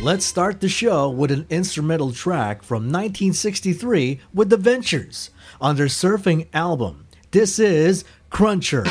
Let's start the show with an instrumental track from 1963 with The Ventures on their surfing album. This is Cruncher.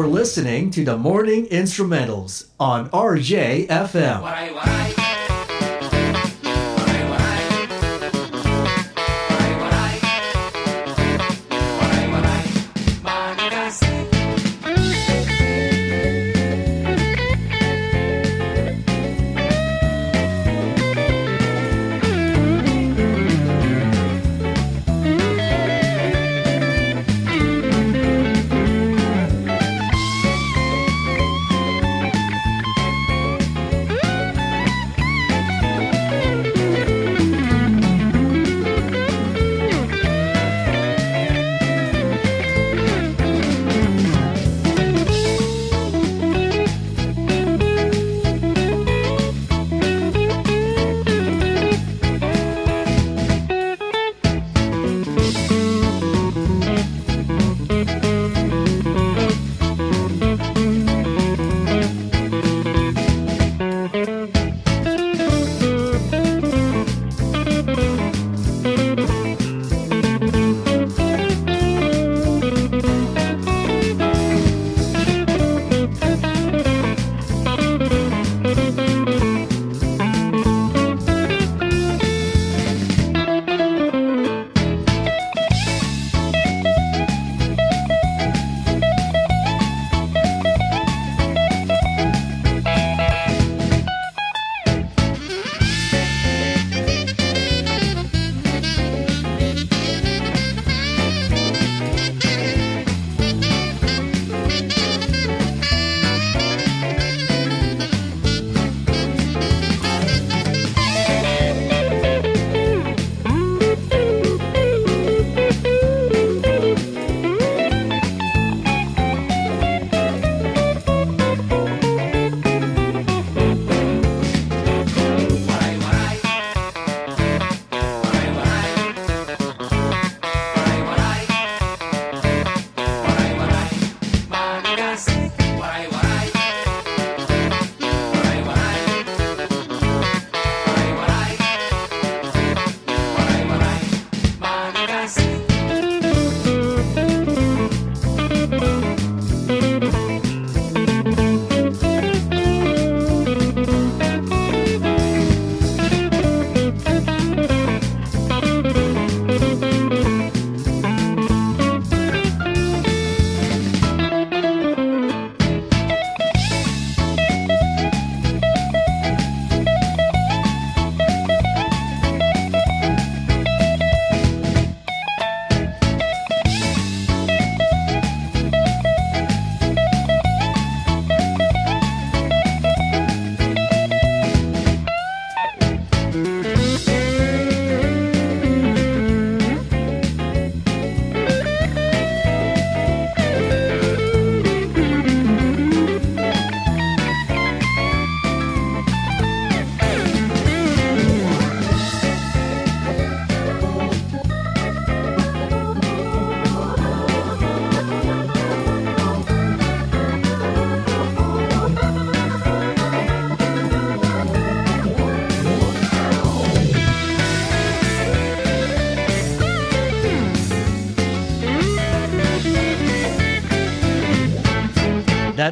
You're listening to the Morning Instrumentals on RJFM.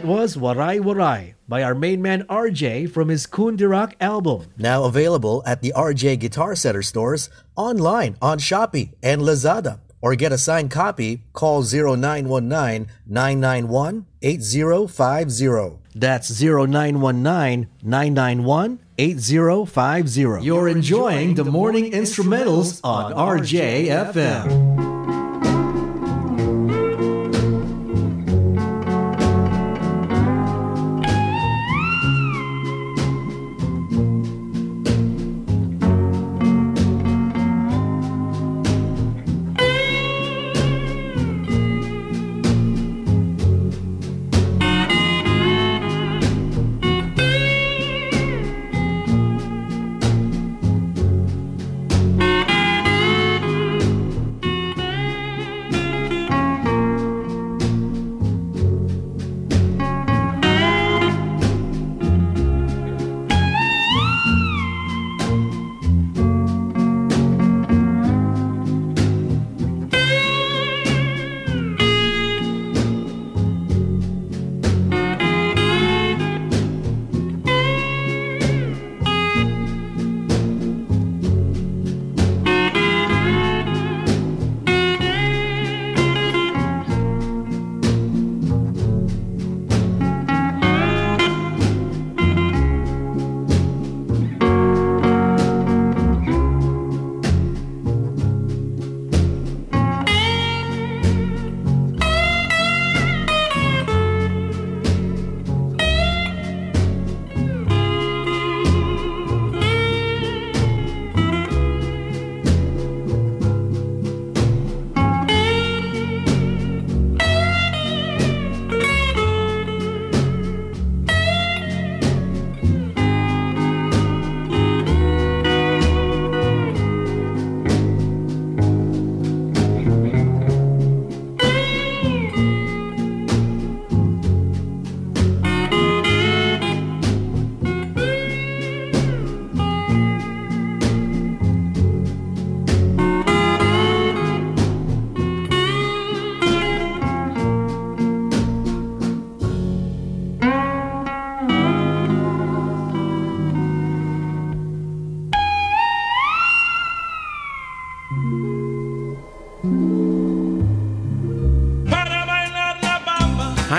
Was Waray Waray by our main man RJ from his Kundirak album. Now available at the RJ Guitar Center stores, online on Shopee and Lazada. Or get a signed copy, call 0919-991-8050. That's 0919-991-8050. You're enjoying the morning instrumentals on RJFM.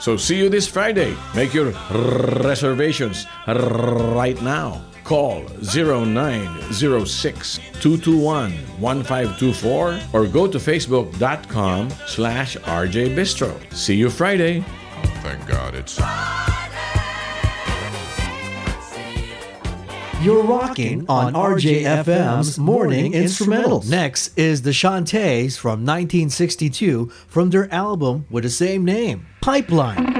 So see you this Friday. Make your reservations right now. Call 0906 221 1524 or go to facebook.com slash RJ Bistro. See you Friday. Oh, thank God it's. You're rocking on RJFM's Morning Instrumentals. Next is the Chantays from 1962 from their album with the same name, Pipeline.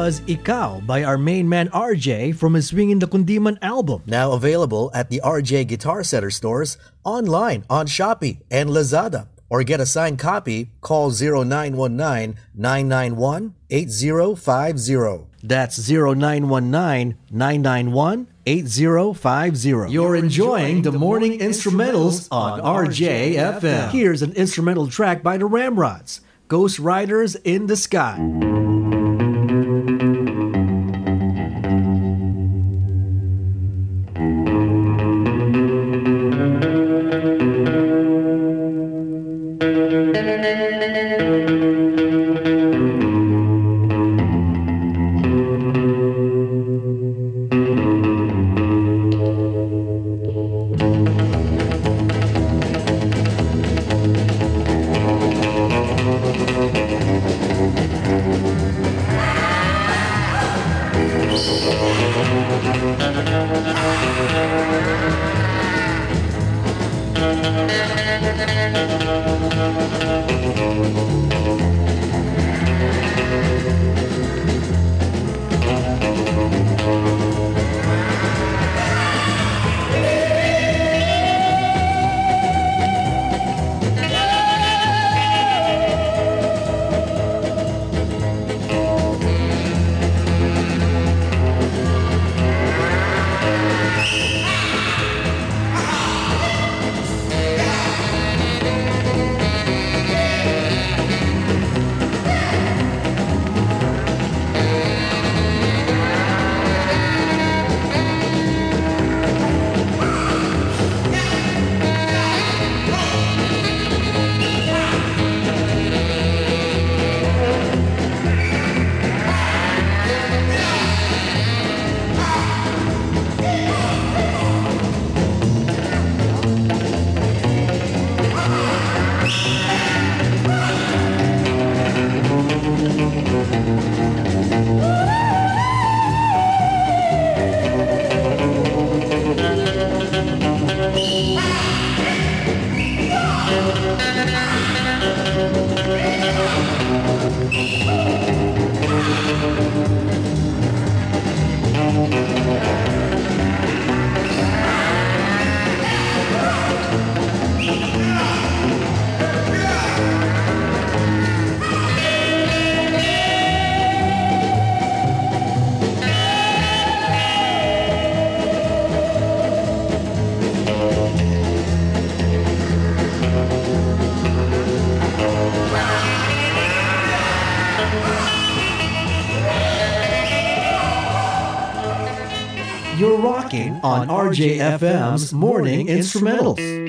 Was Ikaw by our main man RJ from his Swingin' the Kundiman album. Now available at the RJ Guitar Center stores, online on Shopee and Lazada. Or get a signed copy, call 0919-991-8050. That's 0919-991-8050. You're enjoying the morning instrumentals on RJFM. Here's an instrumental track by the Ramrods, Ghost Riders in the Sky. RJFM's Morning Instrumentals.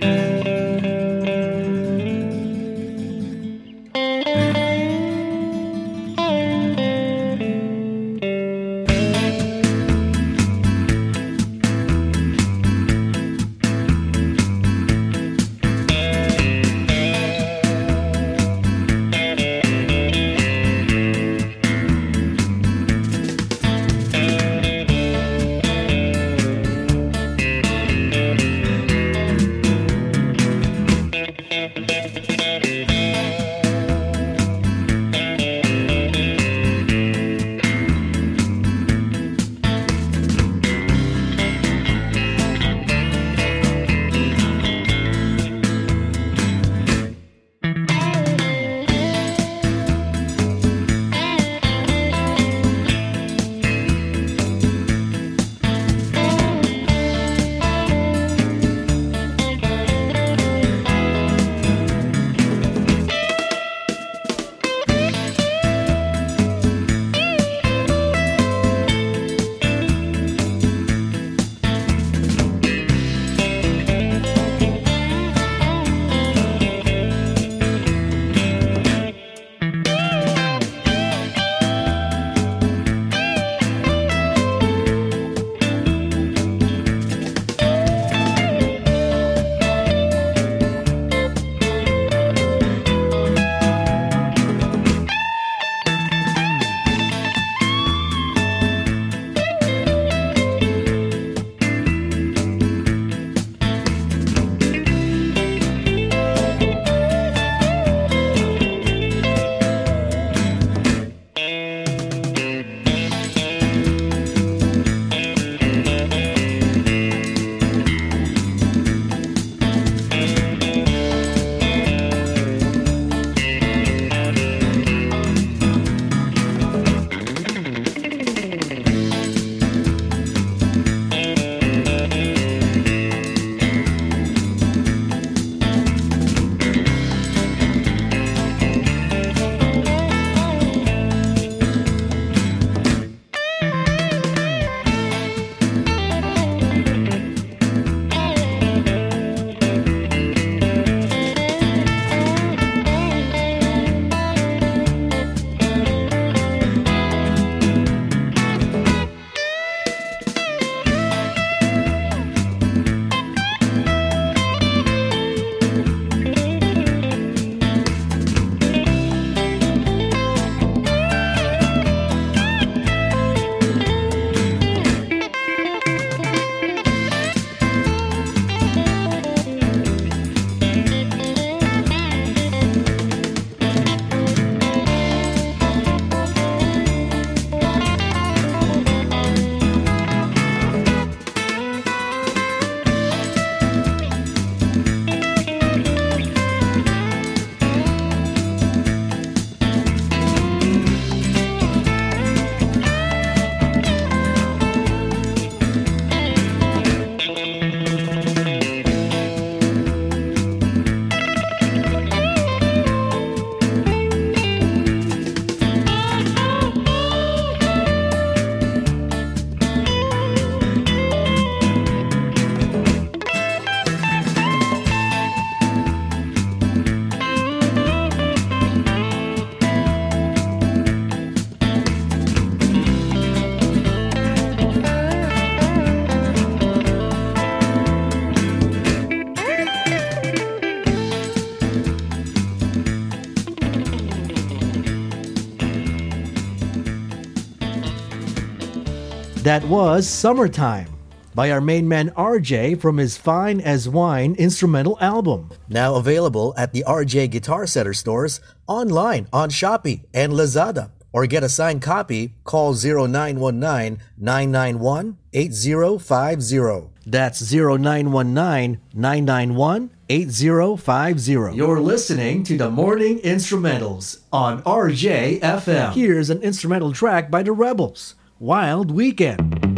That was Summertime. by our main man RJ from his Fine as Wine instrumental album. Now available at the RJ Guitar Center stores, online on Shopee and Lazada. Or get a signed copy, call 0919-991-8050. That's 0919-991-8050. You're listening to the Morning Instrumentals on RJFM. Here's an instrumental track by the Rebels, Wild Weekend.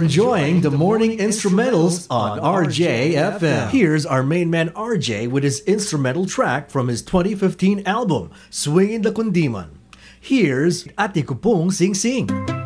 Enjoying the morning instrumentals on RJFM. Here's our main man RJ with his instrumental track from his 2015 album, Swingin' the Kundiman. Here's Atin Cu Pung Singsing.